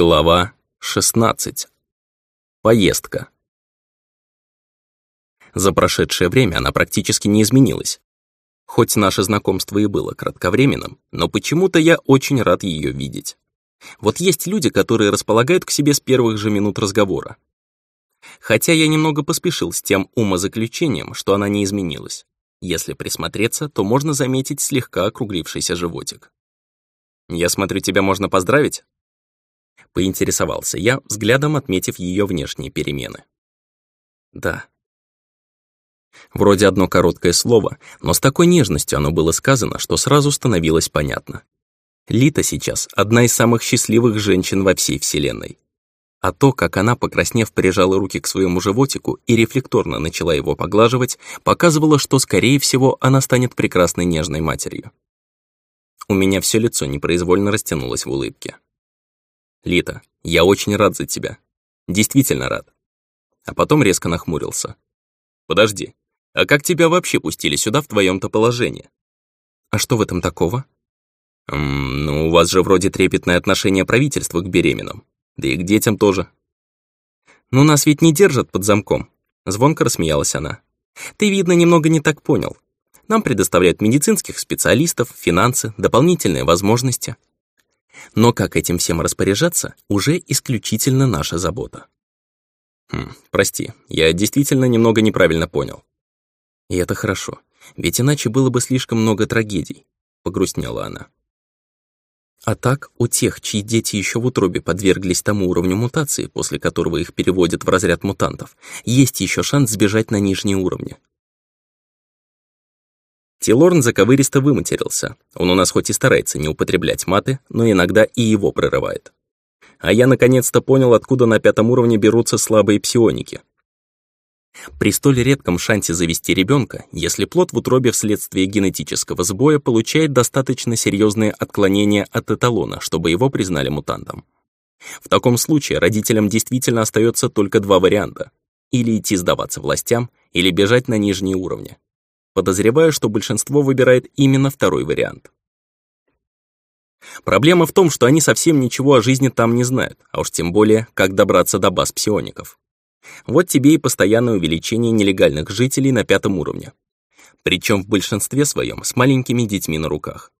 Глава 16. Поездка. За прошедшее время она практически не изменилась. Хоть наше знакомство и было кратковременным, но почему-то я очень рад ее видеть. Вот есть люди, которые располагают к себе с первых же минут разговора. Хотя я немного поспешил с тем умозаключением, что она не изменилась. Если присмотреться, то можно заметить слегка округлившийся животик. «Я смотрю, тебя можно поздравить?» Поинтересовался я, взглядом отметив ее внешние перемены. Да. Вроде одно короткое слово, но с такой нежностью оно было сказано, что сразу становилось понятно. Лита сейчас одна из самых счастливых женщин во всей Вселенной. А то, как она, покраснев, прижала руки к своему животику и рефлекторно начала его поглаживать, показывало, что, скорее всего, она станет прекрасной нежной матерью. У меня все лицо непроизвольно растянулось в улыбке. «Лита, я очень рад за тебя. Действительно рад». А потом резко нахмурился. «Подожди, а как тебя вообще пустили сюда в твоем-то положении?» «А что в этом такого?» «М «Ну, у вас же вроде трепетное отношение правительства к беременным. Да и к детям тоже». «Ну, нас ведь не держат под замком», — звонко рассмеялась она. «Ты, видно, немного не так понял. Нам предоставляют медицинских специалистов, финансы, дополнительные возможности. Но как этим всем распоряжаться, уже исключительно наша забота. Хм, прости, я действительно немного неправильно понял. И это хорошо, ведь иначе было бы слишком много трагедий, погрустнела она. А так, у тех, чьи дети еще в утробе подверглись тому уровню мутации, после которого их переводят в разряд мутантов, есть еще шанс сбежать на нижние уровни. Тилорн заковыристо выматерился. Он у нас хоть и старается не употреблять маты, но иногда и его прорывает. А я наконец-то понял, откуда на пятом уровне берутся слабые псионики. При столь редком шансе завести ребенка, если плод в утробе вследствие генетического сбоя получает достаточно серьезные отклонения от эталона, чтобы его признали мутантом. В таком случае родителям действительно остается только два варианта. Или идти сдаваться властям, или бежать на нижние уровни. Подозреваю, что большинство выбирает именно второй вариант. Проблема в том, что они совсем ничего о жизни там не знают, а уж тем более, как добраться до баз псиоников. Вот тебе и постоянное увеличение нелегальных жителей на пятом уровне. Причем в большинстве своем с маленькими детьми на руках.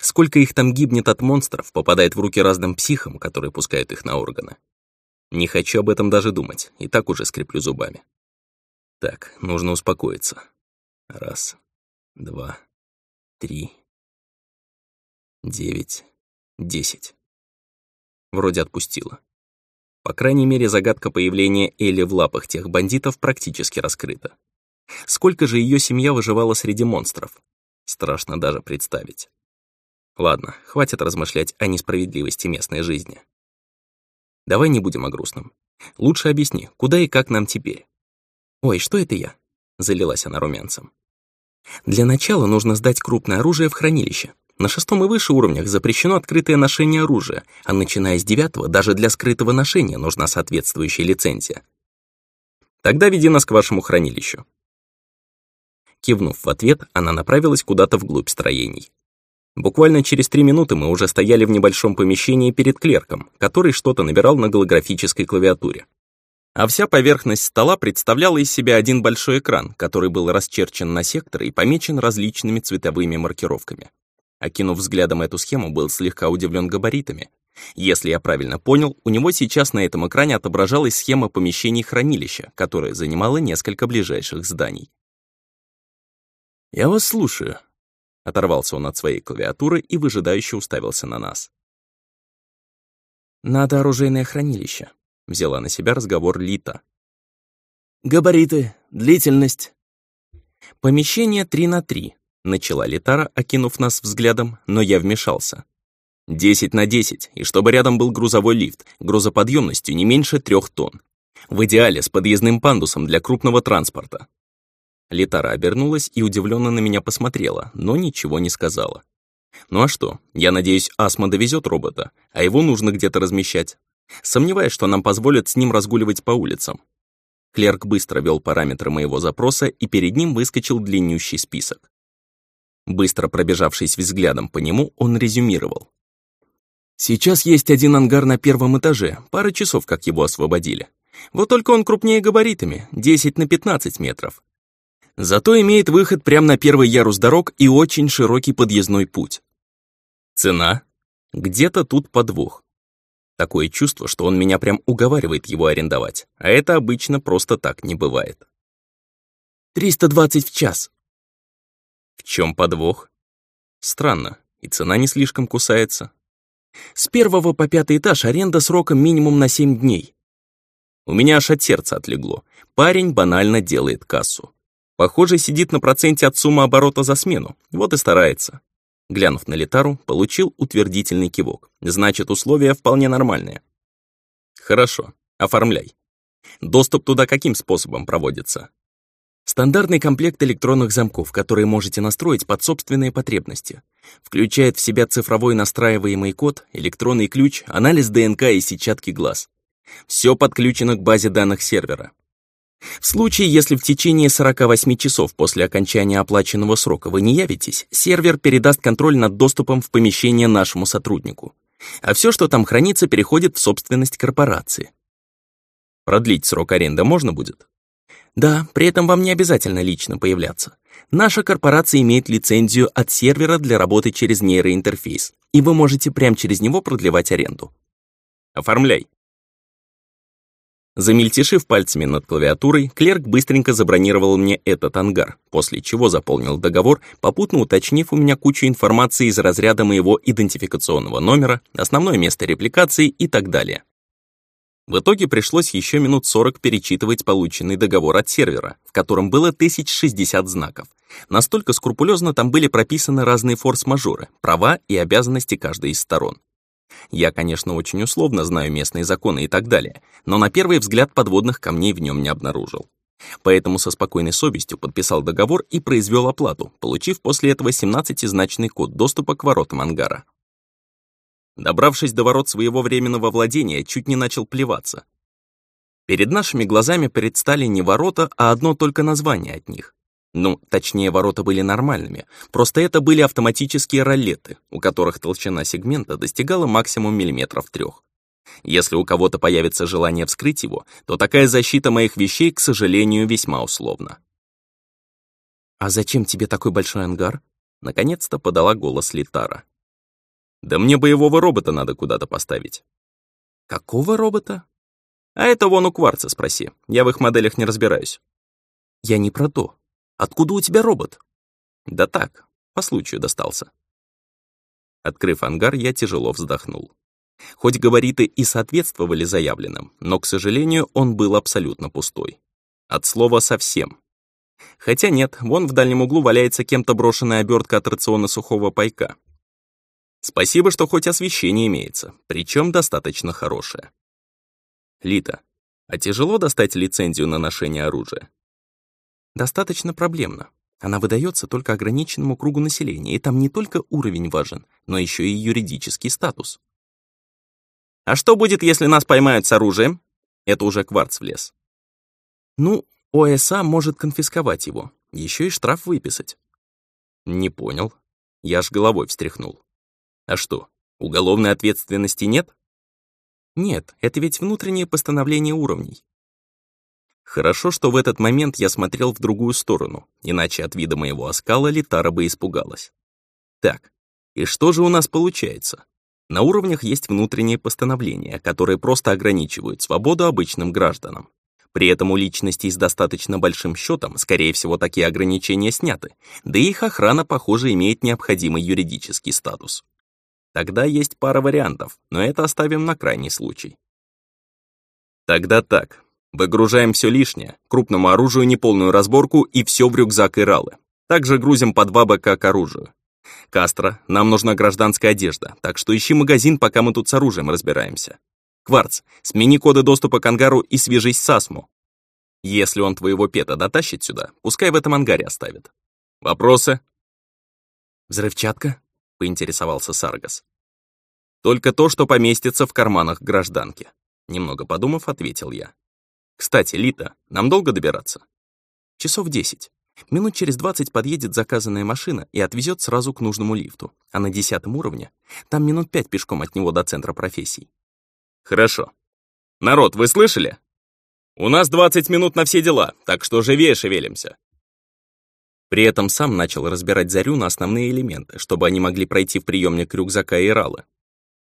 Сколько их там гибнет от монстров, попадает в руки разным психам, которые пускают их на органы. Не хочу об этом даже думать, и так уже скреплю зубами. Так, нужно успокоиться. Раз, два, три, девять, десять. Вроде отпустила. По крайней мере, загадка появления Элли в лапах тех бандитов практически раскрыта. Сколько же ее семья выживала среди монстров? Страшно даже представить. Ладно, хватит размышлять о несправедливости местной жизни. Давай не будем о грустном. Лучше объясни, куда и как нам теперь. Ой, что это я? Залилась она румянцем. Для начала нужно сдать крупное оружие в хранилище. На шестом и выше уровнях запрещено открытое ношение оружия, а начиная с девятого даже для скрытого ношения нужна соответствующая лицензия. Тогда веди нас к вашему хранилищу. Кивнув в ответ, она направилась куда-то вглубь строений. Буквально через три минуты мы уже стояли в небольшом помещении перед клерком, который что-то набирал на голографической клавиатуре а вся поверхность стола представляла из себя один большой экран, который был расчерчен на секторы и помечен различными цветовыми маркировками. Окинув взглядом эту схему, был слегка удивлен габаритами. Если я правильно понял, у него сейчас на этом экране отображалась схема помещений хранилища, которая занимала несколько ближайших зданий. «Я вас слушаю», — оторвался он от своей клавиатуры и выжидающе уставился на нас. «Надо оружейное хранилище», Взяла на себя разговор Лита. «Габариты, длительность». «Помещение 3 на 3», — начала Литара, окинув нас взглядом, но я вмешался. «Десять на десять, и чтобы рядом был грузовой лифт, грузоподъемностью не меньше трех тонн. В идеале с подъездным пандусом для крупного транспорта». Литара обернулась и удивленно на меня посмотрела, но ничего не сказала. «Ну а что, я надеюсь, Асма довезет робота, а его нужно где-то размещать. Сомневаюсь, что нам позволят с ним разгуливать по улицам. Клерк быстро ввел параметры моего запроса, и перед ним выскочил длиннющий список. Быстро пробежавшись взглядом по нему, он резюмировал. Сейчас есть один ангар на первом этаже, пара часов, как его освободили. Вот только он крупнее габаритами, 10 на 15 метров. Зато имеет выход прямо на первый ярус дорог и очень широкий подъездной путь. Цена? Где-то тут подвох. Такое чувство, что он меня прям уговаривает его арендовать, а это обычно просто так не бывает. 320 в час. В чем подвох? Странно, и цена не слишком кусается. С первого по пятый этаж аренда сроком минимум на 7 дней. У меня аж от сердца отлегло. Парень банально делает кассу. Похоже, сидит на проценте от суммы оборота за смену, вот и старается. Глянув на Литару, получил утвердительный кивок. Значит, условия вполне нормальные. Хорошо, оформляй. Доступ туда каким способом проводится? Стандартный комплект электронных замков, которые можете настроить под собственные потребности. Включает в себя цифровой настраиваемый код, электронный ключ, анализ ДНК и сетчатки глаз. Все подключено к базе данных сервера. В случае, если в течение 48 часов после окончания оплаченного срока вы не явитесь, сервер передаст контроль над доступом в помещение нашему сотруднику. А все, что там хранится, переходит в собственность корпорации. Продлить срок аренды можно будет? Да, при этом вам не обязательно лично появляться. Наша корпорация имеет лицензию от сервера для работы через нейроинтерфейс, и вы можете прямо через него продлевать аренду. Оформляй. Замельтешив пальцами над клавиатурой, клерк быстренько забронировал мне этот ангар, после чего заполнил договор, попутно уточнив у меня кучу информации из разряда моего идентификационного номера, основное место репликации и так далее. В итоге пришлось еще минут 40 перечитывать полученный договор от сервера, в котором было 1060 знаков. Настолько скрупулезно там были прописаны разные форс-мажоры, права и обязанности каждой из сторон. Я, конечно, очень условно знаю местные законы и так далее, но на первый взгляд подводных камней в нем не обнаружил. Поэтому со спокойной совестью подписал договор и произвел оплату, получив после этого 17-значный код доступа к воротам ангара. Добравшись до ворот своего временного владения, чуть не начал плеваться. Перед нашими глазами предстали не ворота, а одно только название от них. Ну, точнее, ворота были нормальными, просто это были автоматические ролеты, у которых толщина сегмента достигала максимум миллиметров трех. Если у кого-то появится желание вскрыть его, то такая защита моих вещей, к сожалению, весьма условна. «А зачем тебе такой большой ангар?» Наконец-то подала голос Литара. «Да мне боевого робота надо куда-то поставить». «Какого робота?» «А это вон у Кварца спроси, я в их моделях не разбираюсь». «Я не про то. Откуда у тебя робот?» «Да так, по случаю достался». Открыв ангар, я тяжело вздохнул. Хоть габариты и соответствовали заявленным, но, к сожалению, он был абсолютно пустой. От слова «совсем». Хотя нет, вон в дальнем углу валяется кем-то брошенная обертка от рациона сухого пайка. Спасибо, что хоть освещение имеется, причем достаточно хорошее. Лита, а тяжело достать лицензию на ношение оружия? Достаточно проблемно. Она выдается только ограниченному кругу населения, и там не только уровень важен, но еще и юридический статус. А что будет, если нас поймают с оружием? Это уже кварц влез. Ну, ОСА может конфисковать его, еще и штраф выписать. Не понял. Я ж головой встряхнул. А что, уголовной ответственности нет? Нет, это ведь внутреннее постановление уровней. Хорошо, что в этот момент я смотрел в другую сторону, иначе от вида моего оскала Литара бы испугалась. Так, и что же у нас получается? На уровнях есть внутренние постановления, которые просто ограничивают свободу обычным гражданам. При этом у личностей с достаточно большим счетом, скорее всего, такие ограничения сняты, да и их охрана, похоже, имеет необходимый юридический статус. Тогда есть пара вариантов, но это оставим на крайний случай. Тогда так, Выгружаем все лишнее, крупному оружию неполную разборку и все в рюкзак и ралы. Также грузим по два БК к оружию. Кастро, нам нужна гражданская одежда, так что ищи магазин, пока мы тут с оружием разбираемся. Кварц, смени коды доступа к ангару и свяжись с Асму. Если он твоего пета дотащит сюда, пускай в этом ангаре оставит. Вопросы? Взрывчатка? Поинтересовался Саргас. Только то, что поместится в карманах гражданки. Немного подумав, ответил я. Кстати, Лита, нам долго добираться? Часов десять. Минут через двадцать подъедет заказанная машина и отвезет сразу к нужному лифту. А на десятом уровне там минут пять пешком от него до центра профессий. Хорошо. Народ, вы слышали? У нас 20 минут на все дела, так что живее шевелимся. При этом сам начал разбирать Зарю на основные элементы, чтобы они могли пройти в приемник рюкзака и ралы.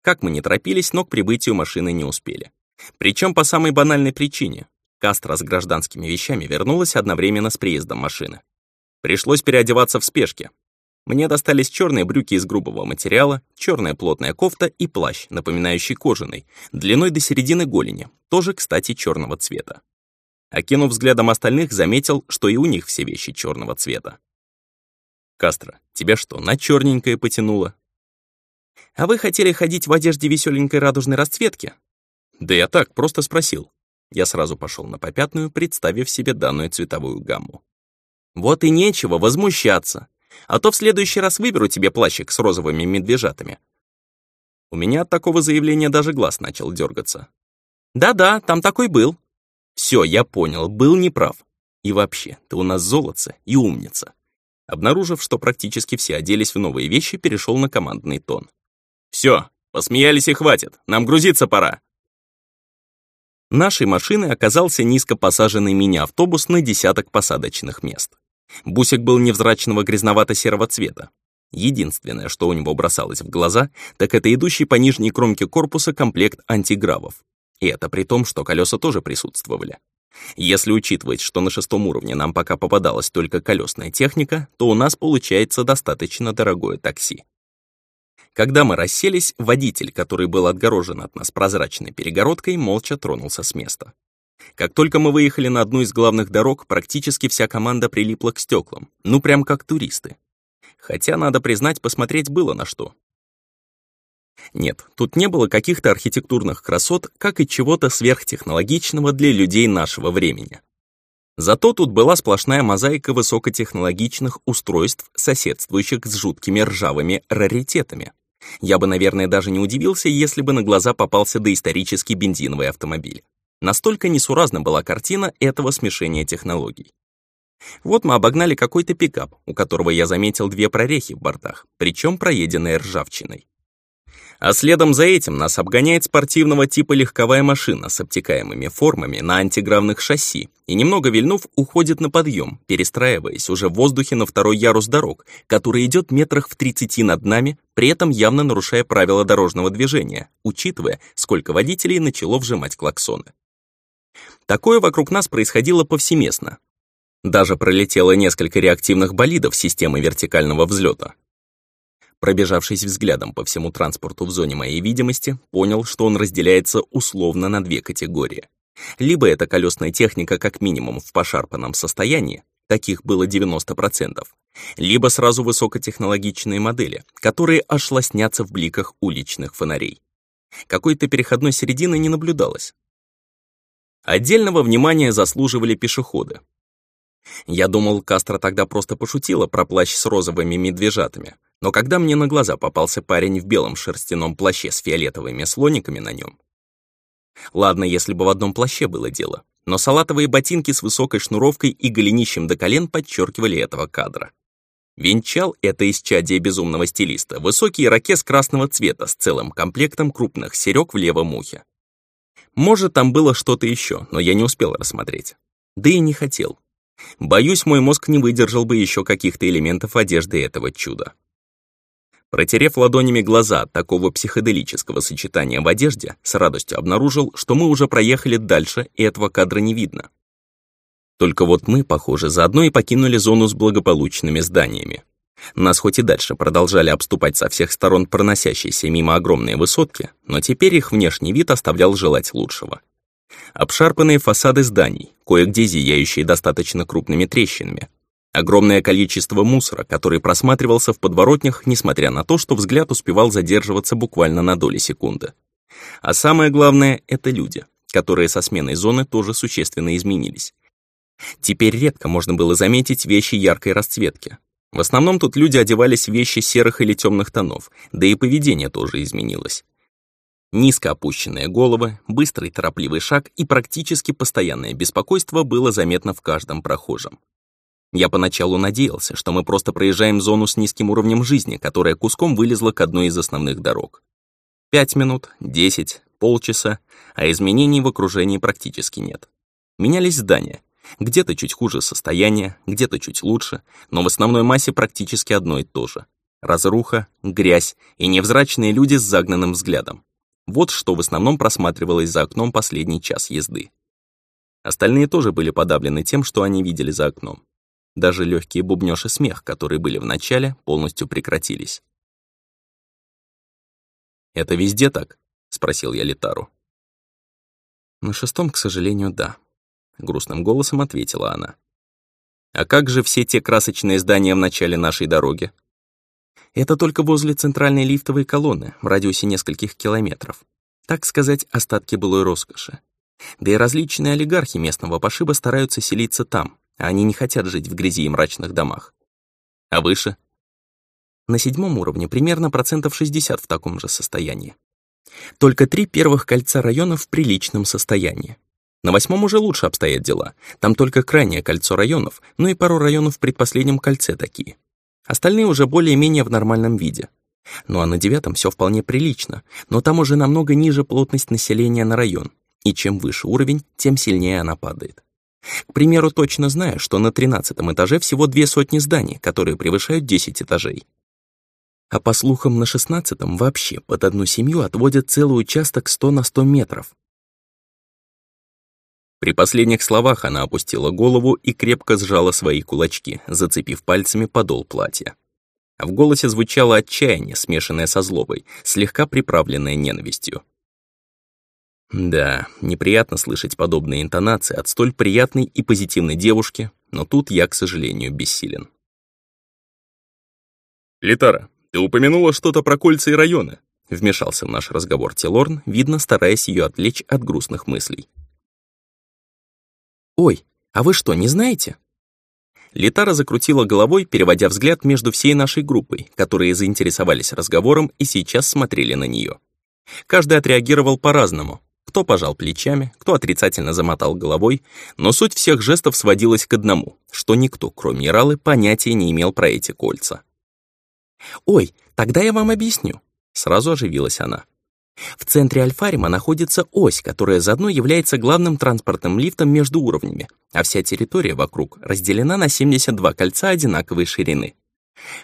Как мы не торопились, но к прибытию машины не успели. Причем по самой банальной причине. Кастро с гражданскими вещами вернулась одновременно с приездом машины. Пришлось переодеваться в спешке. Мне достались черные брюки из грубого материала, черная плотная кофта и плащ, напоминающий кожаный, длиной до середины голени, тоже, кстати, черного цвета. Окинув взглядом остальных, заметил, что и у них все вещи черного цвета. «Кастро, тебя что, на черненькое потянуло?» «А вы хотели ходить в одежде веселенькой радужной расцветки?» «Да я так, просто спросил». Я сразу пошел на попятную, представив себе данную цветовую гамму. «Вот и нечего возмущаться. А то в следующий раз выберу тебе плащик с розовыми медвежатами». У меня от такого заявления даже глаз начал дергаться. «Да-да, там такой был», все, я понял, был неправ. И вообще, ты у нас золотце и умница. Обнаружив, что практически все оделись в новые вещи, перешел на командный тон. Все, посмеялись и хватит, нам грузиться пора. Нашей машиной оказался низко посаженный мини-автобус на десяток посадочных мест. Бусик был невзрачного грязновато-серого цвета. Единственное, что у него бросалось в глаза, так это идущий по нижней кромке корпуса комплект антигравов. И это при том, что колеса тоже присутствовали. Если учитывать, что на шестом уровне нам пока попадалась только колесная техника, то у нас получается достаточно дорогое такси. Когда мы расселись, водитель, который был отгорожен от нас прозрачной перегородкой, молча тронулся с места. Как только мы выехали на одну из главных дорог, практически вся команда прилипла к стеклам, ну прям как туристы. Хотя, надо признать, посмотреть было на что. Нет, тут не было каких-то архитектурных красот, как и чего-то сверхтехнологичного для людей нашего времени. Зато тут была сплошная мозаика высокотехнологичных устройств, соседствующих с жуткими ржавыми раритетами. Я бы, наверное, даже не удивился, если бы на глаза попался доисторический бензиновый автомобиль. Настолько несуразна была картина этого смешения технологий. Вот мы обогнали какой-то пикап, у которого я заметил две прорехи в бортах, причем проеденные ржавчиной. А следом за этим нас обгоняет спортивного типа легковая машина с обтекаемыми формами на антигравных шасси и, немного вильнув, уходит на подъем, перестраиваясь уже в воздухе на второй ярус дорог, который идет метрах в 30 над нами, при этом явно нарушая правила дорожного движения, учитывая, сколько водителей начало вжимать клаксоны. Такое вокруг нас происходило повсеместно. Даже пролетело несколько реактивных болидов системы вертикального взлета, Пробежавшись взглядом по всему транспорту в зоне моей видимости, понял, что он разделяется условно на две категории. Либо это колесная техника как минимум в пошарпанном состоянии, таких было 90%, либо сразу высокотехнологичные модели, которые аж лоснятся в бликах уличных фонарей. Какой-то переходной середины не наблюдалось. Отдельного внимания заслуживали пешеходы. Я думал, Кастро тогда просто пошутила про плащ с розовыми медвежатами, но когда мне на глаза попался парень в белом шерстяном плаще с фиолетовыми слониками на нем. Ладно, если бы в одном плаще было дело, но салатовые ботинки с высокой шнуровкой и голенищем до колен подчеркивали этого кадра. Венчал это исчадие безумного стилиста, высокий ирокез красного цвета с целым комплектом крупных серёг в левом ухе. Может, там было что-то еще, но я не успел рассмотреть. Да и не хотел. Боюсь, мой мозг не выдержал бы еще каких-то элементов одежды этого чуда. Протерев ладонями глаза от такого психоделического сочетания в одежде, с радостью обнаружил, что мы уже проехали дальше, и этого кадра не видно. Только вот мы, похоже, заодно и покинули зону с благополучными зданиями. Нас хоть и дальше продолжали обступать со всех сторон проносящиеся мимо огромные высотки, но теперь их внешний вид оставлял желать лучшего. Обшарпанные фасады зданий, кое-где зияющие достаточно крупными трещинами, Огромное количество мусора, который просматривался в подворотнях, несмотря на то, что взгляд успевал задерживаться буквально на доли секунды. А самое главное — это люди, которые со сменой зоны тоже существенно изменились. Теперь редко можно было заметить вещи яркой расцветки. В основном тут люди одевались в вещи серых или темных тонов, да и поведение тоже изменилось. Низко опущенные головы, быстрый торопливый шаг и практически постоянное беспокойство было заметно в каждом прохожем. Я поначалу надеялся, что мы просто проезжаем зону с низким уровнем жизни, которая куском вылезла к одной из основных дорог. Пять минут, десять, полчаса, а изменений в окружении практически нет. Менялись здания. Где-то чуть хуже состояние, где-то чуть лучше, но в основной массе практически одно и то же. Разруха, грязь и невзрачные люди с загнанным взглядом. Вот что в основном просматривалось за окном последний час езды. Остальные тоже были подавлены тем, что они видели за окном. Даже легкие бубнёж смех, которые были в начале, полностью прекратились. «Это везде так?» — спросил я Литару. «На шестом, к сожалению, да», — грустным голосом ответила она. «А как же все те красочные здания в начале нашей дороги?» «Это только возле центральной лифтовой колонны, в радиусе нескольких километров. Так сказать, остатки былой роскоши. Да и различные олигархи местного пошиба стараются селиться там, они не хотят жить в грязи и мрачных домах. А выше? На седьмом уровне примерно процентов 60 в таком же состоянии. Только три первых кольца районов в приличном состоянии. На восьмом уже лучше обстоят дела. Там только крайнее кольцо районов, ну и пару районов в предпоследнем кольце такие. Остальные уже более-менее в нормальном виде. Ну а на девятом все вполне прилично, но там уже намного ниже плотность населения на район, и чем выше уровень, тем сильнее она падает. К примеру, точно знаю, что на тринадцатом этаже всего две сотни зданий, которые превышают 10 этажей. А по слухам, на шестнадцатом вообще под одну семью отводят целый участок 100 на 100 метров. При последних словах она опустила голову и крепко сжала свои кулачки, зацепив пальцами подол платья. В голосе звучало отчаяние, смешанное со злобой, слегка приправленное ненавистью. Да, неприятно слышать подобные интонации от столь приятной и позитивной девушки, но тут я, к сожалению, бессилен. «Литара, ты упомянула что-то про кольца и районы», вмешался в наш разговор Телорн, видно, стараясь ее отвлечь от грустных мыслей. «Ой, а вы что, не знаете?» Литара закрутила головой, переводя взгляд между всей нашей группой, которые заинтересовались разговором и сейчас смотрели на нее. Каждый отреагировал по-разному, кто пожал плечами, кто отрицательно замотал головой, но суть всех жестов сводилась к одному, что никто, кроме Яралы, понятия не имел про эти кольца. «Ой, тогда я вам объясню», — сразу оживилась она. В центре Альфарима находится ось, которая заодно является главным транспортным лифтом между уровнями, а вся территория вокруг разделена на 72 кольца одинаковой ширины.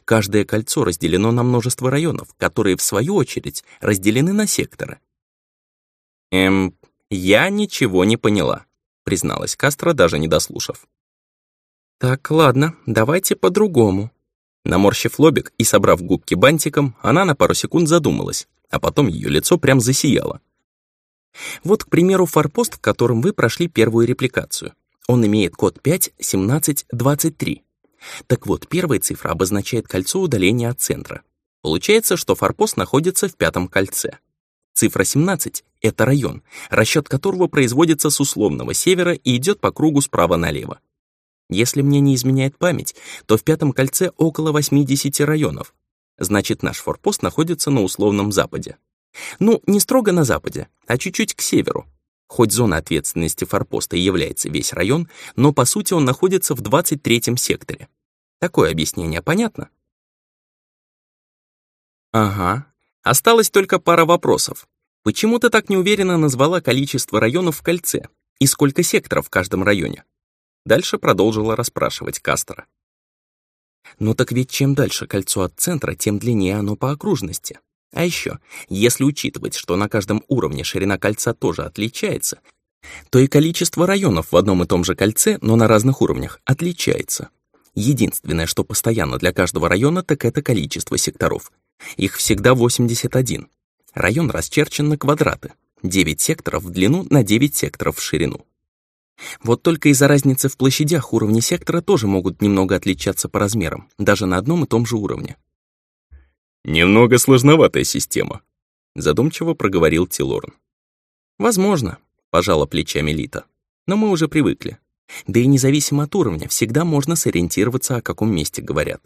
Каждое кольцо разделено на множество районов, которые, в свою очередь, разделены на секторы. «Эм, я ничего не поняла», — призналась Кастро, даже не дослушав. «Так, ладно, давайте по-другому». Наморщив лобик и собрав губки бантиком, она на пару секунд задумалась, а потом ее лицо прям засияло. Вот, к примеру, форпост, в котором вы прошли первую репликацию. Он имеет код 51723. Так вот, первая цифра обозначает кольцо удаления от центра. Получается, что форпост находится в пятом кольце. Цифра 17 — это район, расчет которого производится с условного севера и идет по кругу справа налево. Если мне не изменяет память, то в пятом кольце около 80 районов. Значит, наш форпост находится на условном западе. Ну, не строго на западе, а чуть-чуть к северу. Хоть зона ответственности форпоста и является весь район, но по сути он находится в 23-м секторе. Такое объяснение понятно? Ага, Осталось только пара вопросов. Почему ты так неуверенно назвала количество районов в кольце? И сколько секторов в каждом районе? Дальше продолжила расспрашивать Кастера. Ну так ведь чем дальше кольцо от центра, тем длиннее оно по окружности. А еще, если учитывать, что на каждом уровне ширина кольца тоже отличается, то и количество районов в одном и том же кольце, но на разных уровнях, отличается. Единственное, что постоянно для каждого района, так это количество секторов — их всегда 81. Район расчерчен на квадраты. 9 секторов в длину на 9 секторов в ширину. Вот только из-за разницы в площадях уровни сектора тоже могут немного отличаться по размерам, даже на одном и том же уровне. «Немного сложноватая система», — задумчиво проговорил Тилорн. «Возможно», — пожала плечами Лита. «Но мы уже привыкли. Да и независимо от уровня, всегда можно сориентироваться, о каком месте говорят.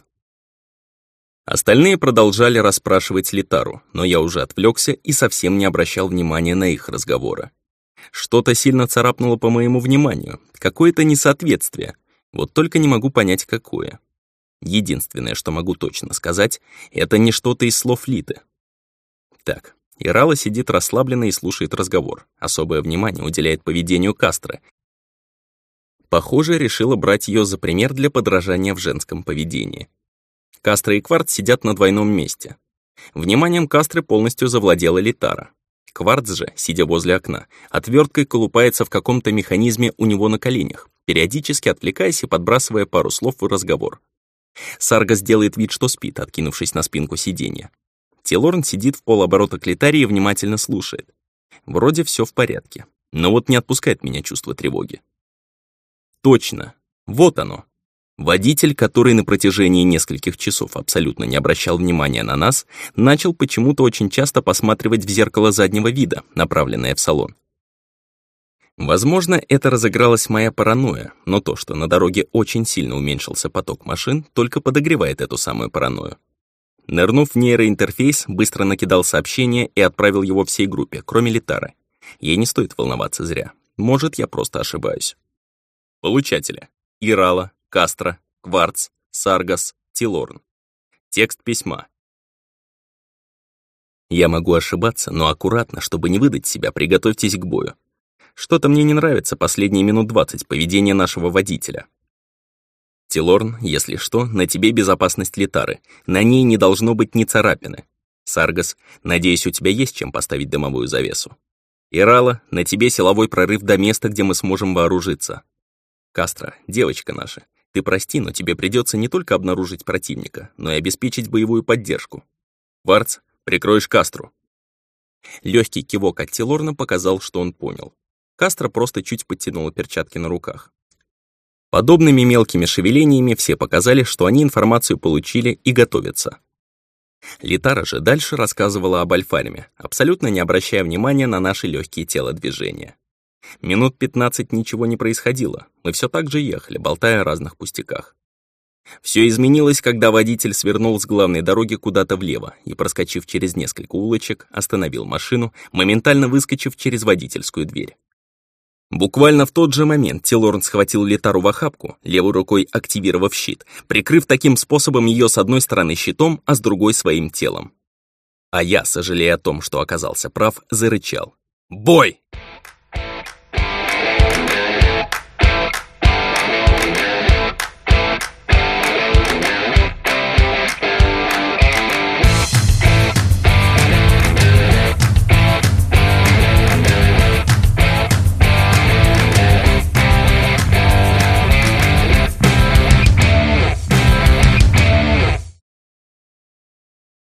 Остальные продолжали расспрашивать Литару, но я уже отвлекся и совсем не обращал внимания на их разговоры. Что-то сильно царапнуло по моему вниманию, какое-то несоответствие. Вот только не могу понять, какое. Единственное, что могу точно сказать, это не что-то из слов Литы. Так, Ирала сидит расслабленно и слушает разговор. Особое внимание уделяет поведению Кастро. Похоже, решила брать ее за пример для подражания в женском поведении. Кастро и Кварт сидят на двойном месте. Вниманием Кастры полностью завладела Литара. Кварц же, сидя возле окна, отверткой колупается в каком-то механизме у него на коленях, периодически отвлекаясь и подбрасывая пару слов в разговор. Саргас делает вид, что спит, откинувшись на спинку сиденья. Телорн сидит в полоборота к Литаре и внимательно слушает. Вроде все в порядке, но вот не отпускает меня чувство тревоги. Точно, вот оно. Водитель, который на протяжении нескольких часов абсолютно не обращал внимания на нас, начал почему-то очень часто посматривать в зеркало заднего вида, направленное в салон. Возможно, это разыгралась моя паранойя, но то, что на дороге очень сильно уменьшился поток машин, только подогревает эту самую паранойю. Нырнув в нейроинтерфейс, быстро накидал сообщение и отправил его всей группе, кроме Литары. Ей не стоит волноваться зря. Может, я просто ошибаюсь. Получатели. Ирала, Кастро, Кварц, Саргас, Тилорн. Текст письма. Я могу ошибаться, но аккуратно, чтобы не выдать себя, приготовьтесь к бою. Что-то мне не нравится последние минут двадцать поведения нашего водителя. Тилорн, если что, на тебе безопасность Литары. На ней не должно быть ни царапины. Саргас, надеюсь, у тебя есть чем поставить дымовую завесу. Ирала, на тебе силовой прорыв до места, где мы сможем вооружиться. Кастро, девочка наша, ты прости, но тебе придется не только обнаружить противника, но и обеспечить боевую поддержку. Варц, прикроешь Кастру. Легкий кивок от Тилорна показал, что он понял. Кастро просто чуть подтянула перчатки на руках. Подобными мелкими шевелениями все показали, что они информацию получили и готовятся. Литара же дальше рассказывала об Альфариме, абсолютно не обращая внимания на наши легкие телодвижения. Минут пятнадцать ничего не происходило, мы все так же ехали, болтая о разных пустяках. Все изменилось, когда водитель свернул с главной дороги куда-то влево и, проскочив через несколько улочек, остановил машину, моментально выскочив через водительскую дверь. Буквально в тот же момент Тилорн схватил Летару в охапку, левой рукой активировав щит, прикрыв таким способом ее с одной стороны щитом, а с другой своим телом. А я, сожалея о том, что оказался прав, зарычал. «Бой!»